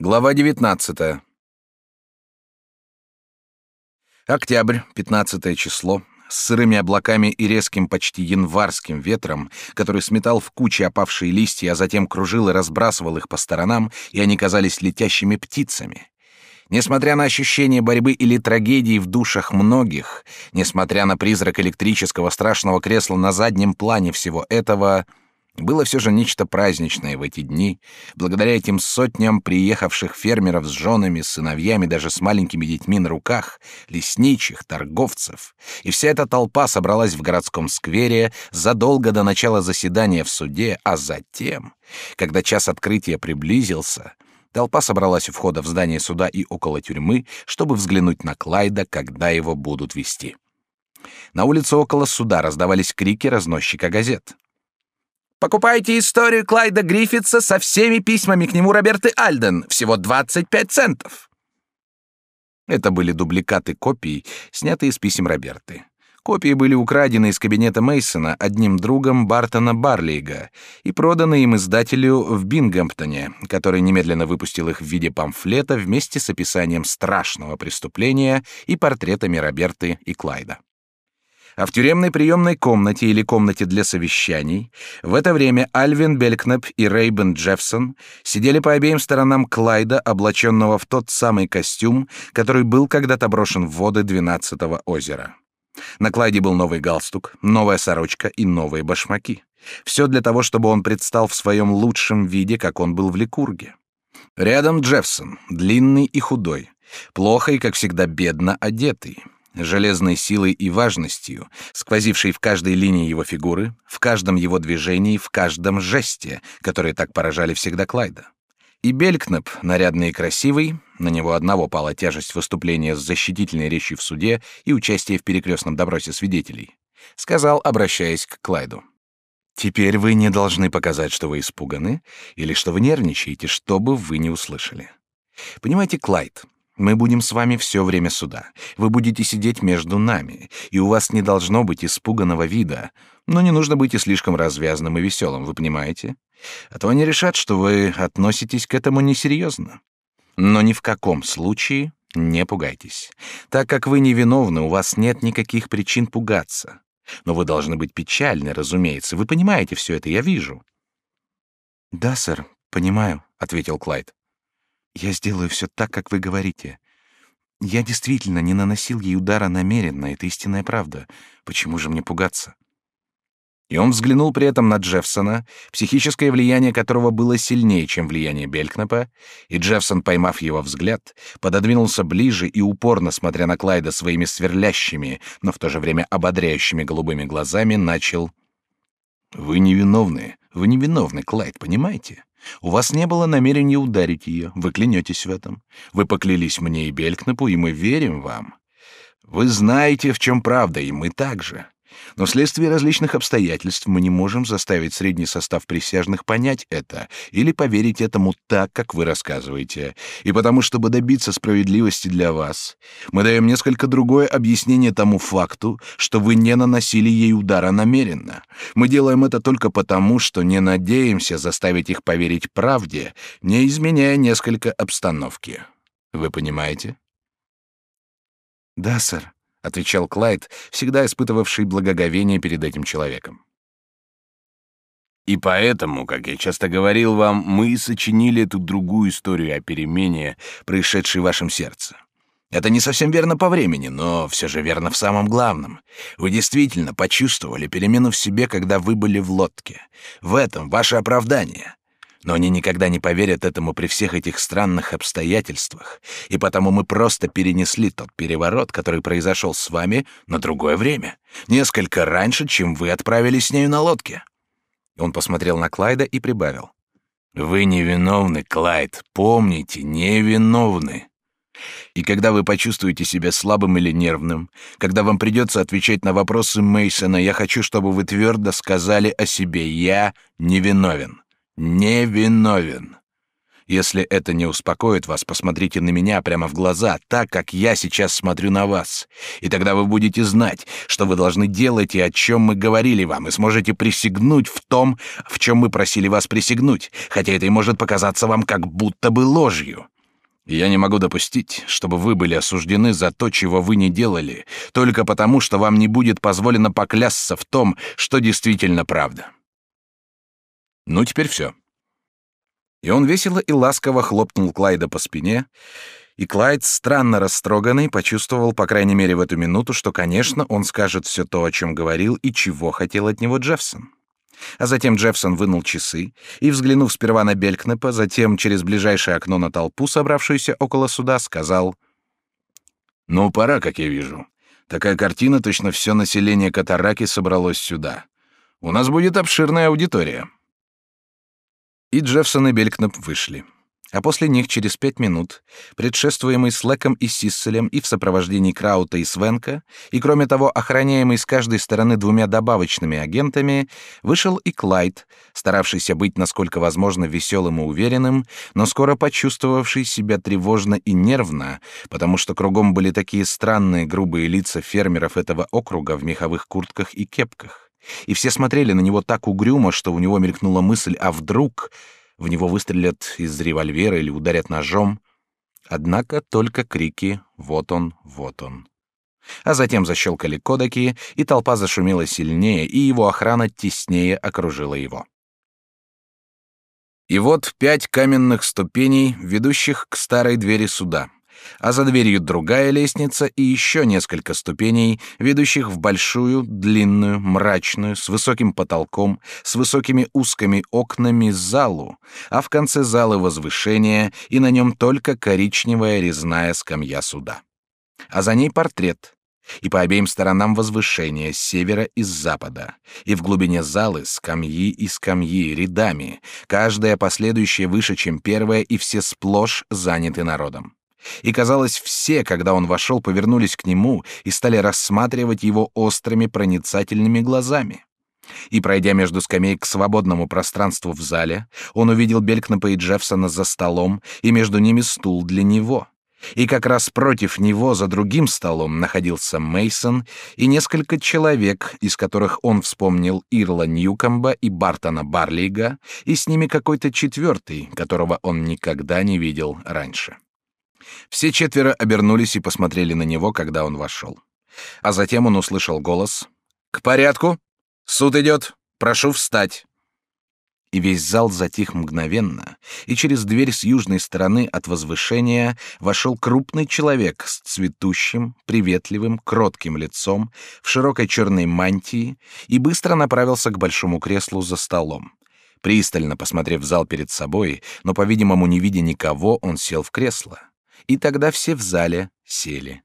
Глава 19. Октябрь, 15 число, с сырыми облаками и резким почти январским ветром, который сметал в кучи опавшие листья, а затем кружил и разбрасывал их по сторонам, и они казались летящими птицами. Несмотря на ощущение борьбы или трагедии в душах многих, несмотря на призрак электрического страшного кресла на заднем плане всего этого — было все же нечто праздничное в эти дни, благодаря этим сотням приехавших фермеров с женами, сыновьями, даже с маленькими детьми на руках, лесничих, торговцев. И вся эта толпа собралась в городском сквере задолго до начала заседания в суде, а затем, когда час открытия приблизился, толпа собралась у входа в здание суда и около тюрьмы, чтобы взглянуть на Клайда, когда его будут вести. На улице около суда раздавались крики разносчика газет. Покупайте историю Клайда Гриффитса со всеми письмами к нему Роберты Альден. Всего 25 центов. Это были дубликаты копий, снятые из писем Роберты. Копии были украдены из кабинета Мейсона одним другом Бартона Барлига и проданы им издателю в Бингемптоне, который немедленно выпустил их в виде памфлета вместе с описанием страшного преступления и портретами Роберты и Клайда а в тюремной приемной комнате или комнате для совещаний в это время Альвин Белькнеп и Рейбен Джеффсон сидели по обеим сторонам Клайда, облаченного в тот самый костюм, который был когда-то брошен в воды двенадцатого озера. На Клайде был новый галстук, новая сорочка и новые башмаки. Все для того, чтобы он предстал в своем лучшем виде, как он был в Ликурге. Рядом Джеффсон, длинный и худой, плохо и, как всегда, бедно одетый железной силой и важностью, сквозившей в каждой линии его фигуры, в каждом его движении, в каждом жесте, которые так поражали всегда Клайда. И Белькнеп, нарядный и красивый, на него одного пала тяжесть выступления с защитительной речью в суде и участия в перекрестном допросе свидетелей, сказал, обращаясь к Клайду. «Теперь вы не должны показать, что вы испуганы или что вы нервничаете, что бы вы не услышали. Понимаете, Клайд, мы будем с вами все время суда. Вы будете сидеть между нами, и у вас не должно быть испуганного вида, но не нужно быть и слишком развязным и веселым, вы понимаете? А то они решат, что вы относитесь к этому несерьезно. Но ни в каком случае не пугайтесь. Так как вы невиновны, у вас нет никаких причин пугаться. Но вы должны быть печальны, разумеется. Вы понимаете все это, я вижу. «Да, сэр, понимаю», — ответил Клайд. Я сделаю все так, как вы говорите. Я действительно не наносил ей удара намеренно, это истинная правда. Почему же мне пугаться? И он взглянул при этом на Джеффсона, психическое влияние которого было сильнее, чем влияние Белькнапа, и Джеффсон, поймав его взгляд, пододвинулся ближе и упорно, смотря на Клайда своими сверлящими, но в то же время ободряющими голубыми глазами, начал «Вы невиновны, вы невиновны, Клайд, понимаете? У вас не было намерения ударить ее, вы клянетесь в этом. Вы поклялись мне и Белькнапу, и мы верим вам. Вы знаете, в чем правда, и мы также. Но вследствие различных обстоятельств мы не можем заставить средний состав присяжных понять это или поверить этому так, как вы рассказываете. И потому, чтобы добиться справедливости для вас, мы даем несколько другое объяснение тому факту, что вы не наносили ей удара намеренно. Мы делаем это только потому, что не надеемся заставить их поверить правде, не изменяя несколько обстановки. Вы понимаете? Да, сэр отвечал Клайд, всегда испытывавший благоговение перед этим человеком. И поэтому, как я часто говорил вам, мы сочинили эту другую историю о перемене, происшедшей в вашем сердце. Это не совсем верно по времени, но все же верно в самом главном. Вы действительно почувствовали перемену в себе, когда вы были в лодке. В этом ваше оправдание. Но они никогда не поверят этому при всех этих странных обстоятельствах, и потому мы просто перенесли тот переворот, который произошел с вами, на другое время, несколько раньше, чем вы отправились с нею на лодке». Он посмотрел на Клайда и прибавил. «Вы невиновны, Клайд, помните, невиновны. И когда вы почувствуете себя слабым или нервным, когда вам придется отвечать на вопросы Мейсона, я хочу, чтобы вы твердо сказали о себе «я невиновен» невиновен. Если это не успокоит вас, посмотрите на меня прямо в глаза, так как я сейчас смотрю на вас. И тогда вы будете знать, что вы должны делать и о чем мы говорили вам, и сможете присягнуть в том, в чем мы просили вас присягнуть, хотя это и может показаться вам как будто бы ложью. Я не могу допустить, чтобы вы были осуждены за то, чего вы не делали, только потому, что вам не будет позволено поклясться в том, что действительно правда. Ну, теперь все. И он весело и ласково хлопнул Клайда по спине, и Клайд, странно растроганный, почувствовал, по крайней мере в эту минуту, что, конечно, он скажет все то, о чем говорил и чего хотел от него Джеффсон. А затем Джеффсон вынул часы и, взглянув сперва на Белькнепа, затем через ближайшее окно на толпу, собравшуюся около суда, сказал «Ну, пора, как я вижу. Такая картина, точно все население Катараки собралось сюда. У нас будет обширная аудитория». И Джеффсон и Белькнеп вышли. А после них через пять минут, предшествуемый Слэком и Сисселем и в сопровождении Краута и Свенка, и кроме того охраняемый с каждой стороны двумя добавочными агентами, вышел и Клайд, старавшийся быть насколько возможно веселым и уверенным, но скоро почувствовавший себя тревожно и нервно, потому что кругом были такие странные грубые лица фермеров этого округа в меховых куртках и кепках. И все смотрели на него так угрюмо, что у него мелькнула мысль, а вдруг в него выстрелят из револьвера или ударят ножом. Однако только крики «Вот он, вот он». А затем защелкали кодеки, и толпа зашумела сильнее, и его охрана теснее окружила его. И вот пять каменных ступеней, ведущих к старой двери суда а за дверью другая лестница и еще несколько ступеней, ведущих в большую, длинную, мрачную, с высоким потолком, с высокими узкими окнами залу, а в конце зала возвышение, и на нем только коричневая резная скамья суда. А за ней портрет, и по обеим сторонам возвышения с севера и с запада, и в глубине залы скамьи и скамьи рядами, каждая последующая выше, чем первая, и все сплошь заняты народом. И, казалось, все, когда он вошел, повернулись к нему и стали рассматривать его острыми проницательными глазами. И, пройдя между скамей к свободному пространству в зале, он увидел Белькнапа и Джеффсона за столом, и между ними стул для него. И как раз против него за другим столом находился Мейсон и несколько человек, из которых он вспомнил Ирла Ньюкомба и Бартона Барлига, и с ними какой-то четвертый, которого он никогда не видел раньше. Все четверо обернулись и посмотрели на него, когда он вошел. А затем он услышал голос «К порядку! Суд идет! Прошу встать!» И весь зал затих мгновенно, и через дверь с южной стороны от возвышения вошел крупный человек с цветущим, приветливым, кротким лицом, в широкой черной мантии, и быстро направился к большому креслу за столом. Пристально посмотрев в зал перед собой, но, по-видимому, не видя никого, он сел в кресло и тогда все в зале сели.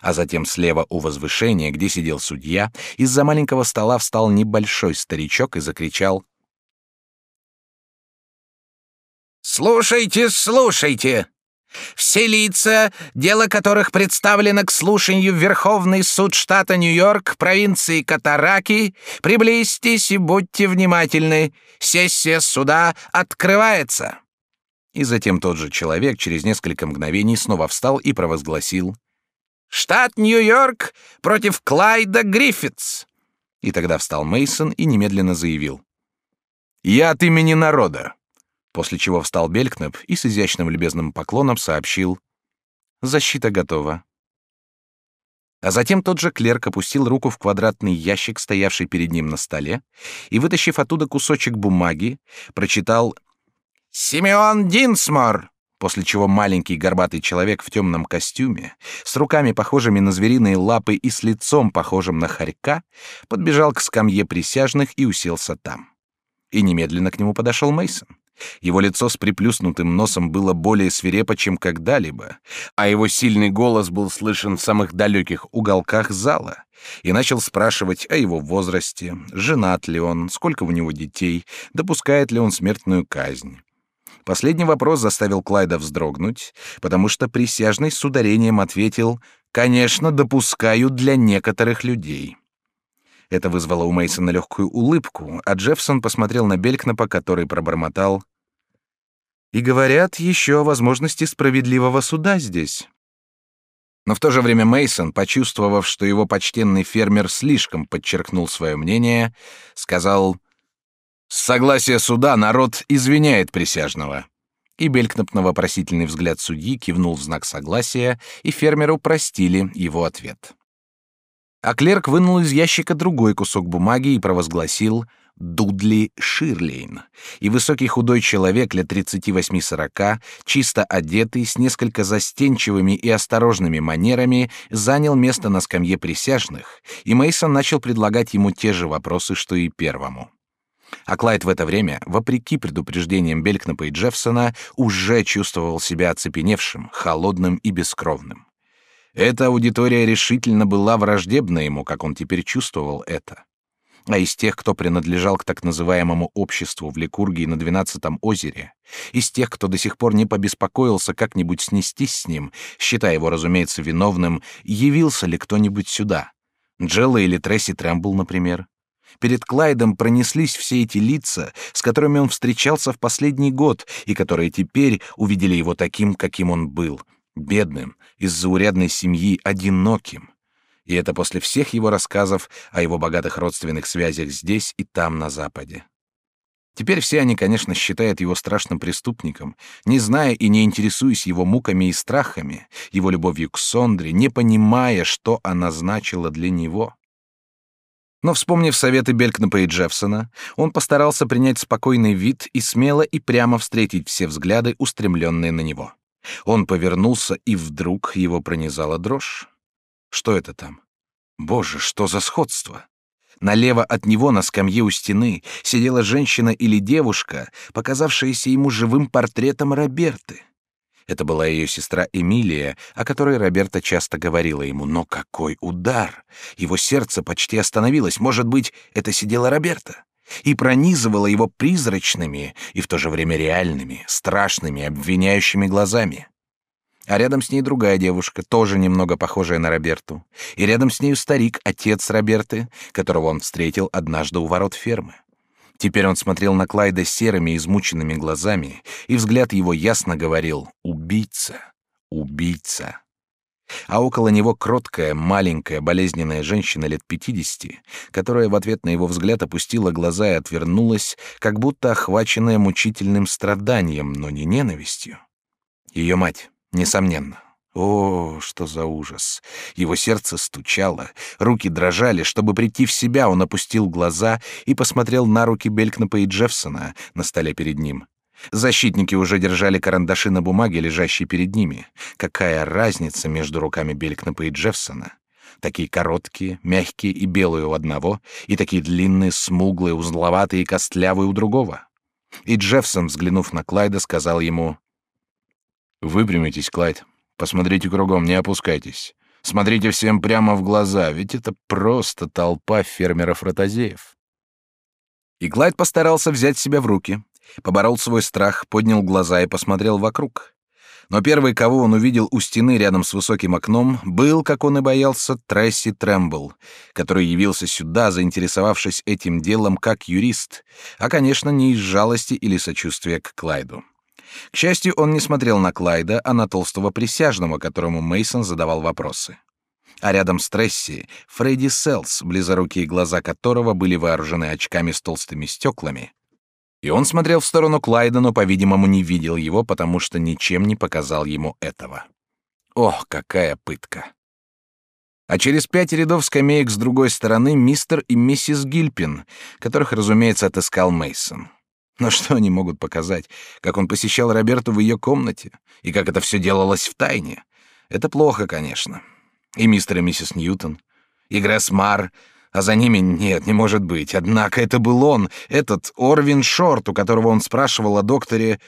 А затем слева у возвышения, где сидел судья, из-за маленького стола встал небольшой старичок и закричал «Слушайте, слушайте! Все лица, дело которых представлено к слушанию Верховный суд штата Нью-Йорк, провинции Катараки, приблизьтесь и будьте внимательны. Сессия суда открывается!» И затем тот же человек через несколько мгновений снова встал и провозгласил «Штат Нью-Йорк против Клайда Гриффитс!» И тогда встал Мейсон и немедленно заявил «Я от имени народа!» После чего встал Белькнеп и с изящным любезным поклоном сообщил «Защита готова». А затем тот же клерк опустил руку в квадратный ящик, стоявший перед ним на столе, и, вытащив оттуда кусочек бумаги, прочитал «Симеон Динсмор!» После чего маленький горбатый человек в темном костюме, с руками похожими на звериные лапы и с лицом похожим на хорька, подбежал к скамье присяжных и уселся там. И немедленно к нему подошел Мейсон. Его лицо с приплюснутым носом было более свирепо, чем когда-либо, а его сильный голос был слышен в самых далеких уголках зала и начал спрашивать о его возрасте, женат ли он, сколько у него детей, допускает ли он смертную казнь. Последний вопрос заставил Клайда вздрогнуть, потому что присяжный с ударением ответил «Конечно, допускаю для некоторых людей». Это вызвало у Мейсона легкую улыбку, а Джеффсон посмотрел на Белькнапа, который пробормотал И говорят еще о возможности справедливого суда здесь. Но в то же время Мейсон, почувствовав, что его почтенный фермер слишком подчеркнул свое мнение, сказал: "С согласия суда народ извиняет присяжного". И Белькнап на вопросительный взгляд судьи кивнул в знак согласия, и фермеру простили его ответ. А клерк вынул из ящика другой кусок бумаги и провозгласил Дудли Ширлейн, и высокий худой человек лет 38-40, чисто одетый, с несколько застенчивыми и осторожными манерами, занял место на скамье присяжных, и Мейсон начал предлагать ему те же вопросы, что и первому. А Клайд в это время, вопреки предупреждениям Белькнапа и Джеффсона, уже чувствовал себя оцепеневшим, холодным и бескровным. Эта аудитория решительно была враждебна ему, как он теперь чувствовал это а из тех, кто принадлежал к так называемому обществу в Ликургии на Двенадцатом озере, из тех, кто до сих пор не побеспокоился как-нибудь снестись с ним, считая его, разумеется, виновным, явился ли кто-нибудь сюда? Джелла или Тресси Трэмбл, например? Перед Клайдом пронеслись все эти лица, с которыми он встречался в последний год, и которые теперь увидели его таким, каким он был, бедным, из заурядной семьи, одиноким и это после всех его рассказов о его богатых родственных связях здесь и там на Западе. Теперь все они, конечно, считают его страшным преступником, не зная и не интересуясь его муками и страхами, его любовью к Сондре, не понимая, что она значила для него. Но, вспомнив советы Белькнапа и Джеффсона, он постарался принять спокойный вид и смело и прямо встретить все взгляды, устремленные на него. Он повернулся, и вдруг его пронизала дрожь. Что это там? Боже, что за сходство! Налево от него на скамье у стены сидела женщина или девушка, показавшаяся ему живым портретом Роберты. Это была ее сестра Эмилия, о которой Роберта часто говорила ему. Но какой удар! Его сердце почти остановилось. Может быть, это сидела Роберта? И пронизывала его призрачными и в то же время реальными, страшными, обвиняющими глазами. А рядом с ней другая девушка, тоже немного похожая на Роберту. И рядом с нею старик, отец Роберты, которого он встретил однажды у ворот фермы. Теперь он смотрел на Клайда серыми, измученными глазами, и взгляд его ясно говорил «Убийца! Убийца!». А около него кроткая, маленькая, болезненная женщина лет пятидесяти, которая в ответ на его взгляд опустила глаза и отвернулась, как будто охваченная мучительным страданием, но не ненавистью. Ее мать. Несомненно. О, что за ужас! Его сердце стучало, руки дрожали. Чтобы прийти в себя, он опустил глаза и посмотрел на руки Белькнапа и Джеффсона на столе перед ним. Защитники уже держали карандаши на бумаге, лежащей перед ними. Какая разница между руками Белькнапа и Джеффсона? Такие короткие, мягкие и белые у одного, и такие длинные, смуглые, узловатые и костлявые у другого. И Джеффсон, взглянув на Клайда, сказал ему Выпрямитесь, Клайд. Посмотрите кругом, не опускайтесь. Смотрите всем прямо в глаза, ведь это просто толпа фермеров-ротозеев. И Клайд постарался взять себя в руки, поборол свой страх, поднял глаза и посмотрел вокруг. Но первый, кого он увидел у стены рядом с высоким окном, был, как он и боялся, Тресси Трэмбл, который явился сюда, заинтересовавшись этим делом как юрист, а, конечно, не из жалости или сочувствия к Клайду. К счастью, он не смотрел на Клайда, а на толстого присяжного, которому Мейсон задавал вопросы. А рядом с Тресси Фредди Селс, близорукие глаза которого были вооружены очками с толстыми стеклами. И он смотрел в сторону Клайда, но, по-видимому, не видел его, потому что ничем не показал ему этого. Ох, какая пытка! А через пять рядов скамеек с другой стороны мистер и миссис Гильпин, которых, разумеется, отыскал Мейсон. Но что они могут показать? Как он посещал Роберту в ее комнате? И как это все делалось в тайне? Это плохо, конечно. И мистер и миссис Ньютон, и Гресс Мар, а за ними нет, не может быть. Однако это был он, этот Орвин Шорт, у которого он спрашивал о докторе...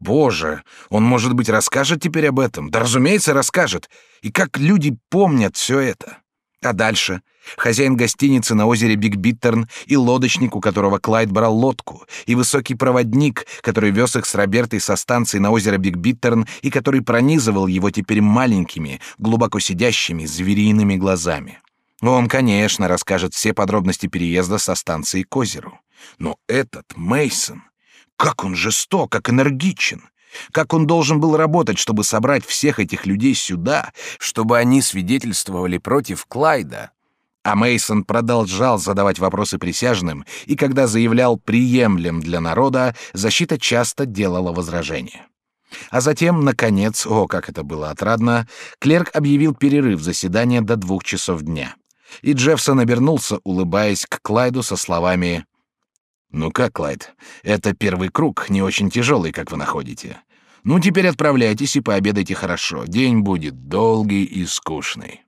Боже, он, может быть, расскажет теперь об этом? Да, разумеется, расскажет. И как люди помнят все это? А дальше? Хозяин гостиницы на озере Биг Биттерн и лодочник, у которого Клайд брал лодку, и высокий проводник, который вез их с Робертой со станции на озеро Биг Биттерн и который пронизывал его теперь маленькими, глубоко сидящими, звериными глазами. Он, конечно, расскажет все подробности переезда со станции к озеру. Но этот Мейсон, как он жесток, как энергичен! Как он должен был работать, чтобы собрать всех этих людей сюда, чтобы они свидетельствовали против Клайда? А Мейсон продолжал задавать вопросы присяжным, и когда заявлял приемлем для народа, защита часто делала возражения. А затем, наконец, о, как это было отрадно, клерк объявил перерыв заседания до двух часов дня. И Джеффсон обернулся, улыбаясь к Клайду со словами «Ну как, Клайд, это первый круг, не очень тяжелый, как вы находите. Ну, теперь отправляйтесь и пообедайте хорошо, день будет долгий и скучный».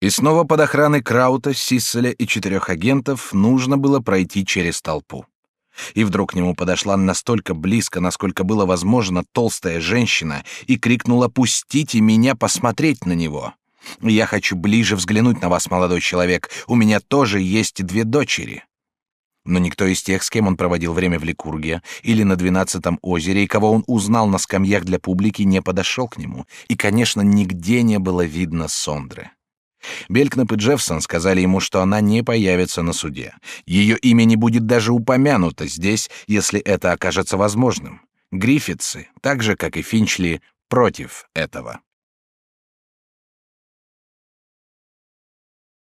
И снова под охраной Краута, Сисселя и четырех агентов нужно было пройти через толпу. И вдруг к нему подошла настолько близко, насколько было возможно, толстая женщина и крикнула «Пустите меня посмотреть на него!» «Я хочу ближе взглянуть на вас, молодой человек. У меня тоже есть две дочери». Но никто из тех, с кем он проводил время в Ликурге или на двенадцатом озере, и кого он узнал на скамьях для публики, не подошел к нему. И, конечно, нигде не было видно Сондры. Белькнап и Джеффсон сказали ему, что она не появится на суде. Ее имя не будет даже упомянуто здесь, если это окажется возможным. Гриффитсы, так же, как и Финчли, против этого.